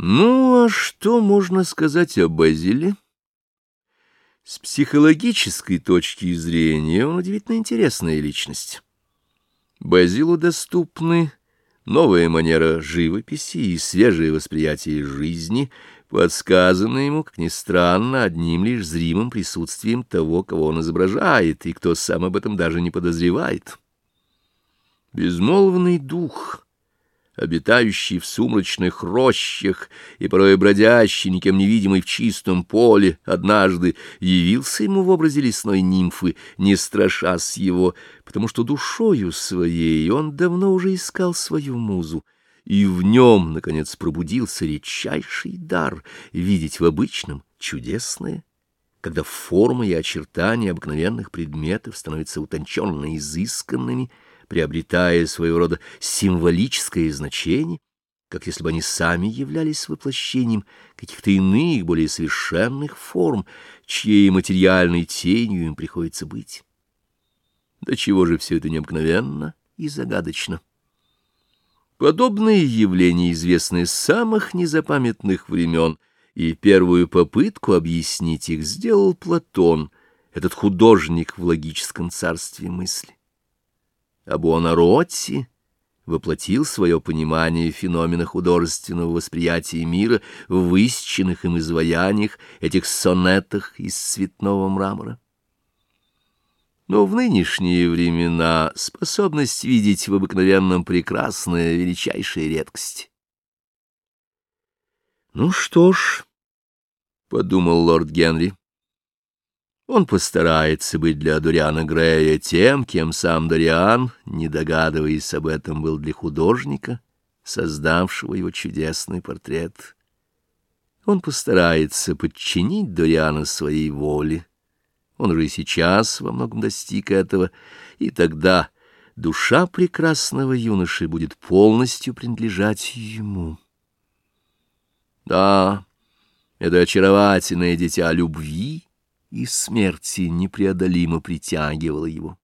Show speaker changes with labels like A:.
A: Ну, а что можно сказать о Базиле? С психологической точки зрения он удивительно интересная личность. Базилу доступны новая манера живописи и свежее восприятие жизни, подсказанное ему, как ни странно, одним лишь зримым присутствием того, кого он изображает, и кто сам об этом даже не подозревает. Безмолвный дух — обитающий в сумрачных рощах и порой бродящий, никем невидимый в чистом поле, однажды явился ему в образе лесной нимфы, не страшась его, потому что душою своей он давно уже искал свою музу, и в нем, наконец, пробудился редчайший дар видеть в обычном чудесное, когда формы и очертания обыкновенных предметов становятся утонченно изысканными, приобретая своего рода символическое значение, как если бы они сами являлись воплощением каких-то иных, более совершенных форм, чьей материальной тенью им приходится быть. До чего же все это необыкновенно и загадочно? Подобные явления известны с самых незапамятных времен, и первую попытку объяснить их сделал Платон, этот художник в логическом царстве мысли а Буонаротти воплотил свое понимание феномена художественного восприятия мира в высеченных им изваяниях, этих сонетах из цветного мрамора. Но в нынешние времена способность видеть в обыкновенном прекрасная величайшая редкость. «Ну что ж», — подумал лорд Генри, он постарается быть для Дориана Грея тем, кем сам Дориан, не догадываясь об этом, был для художника, создавшего его чудесный портрет. Он постарается подчинить Дориана своей воле. Он уже и сейчас во многом достиг этого, и тогда душа прекрасного юноши будет полностью принадлежать ему. Да, это очаровательное дитя любви — и смерти непреодолимо притягивала его.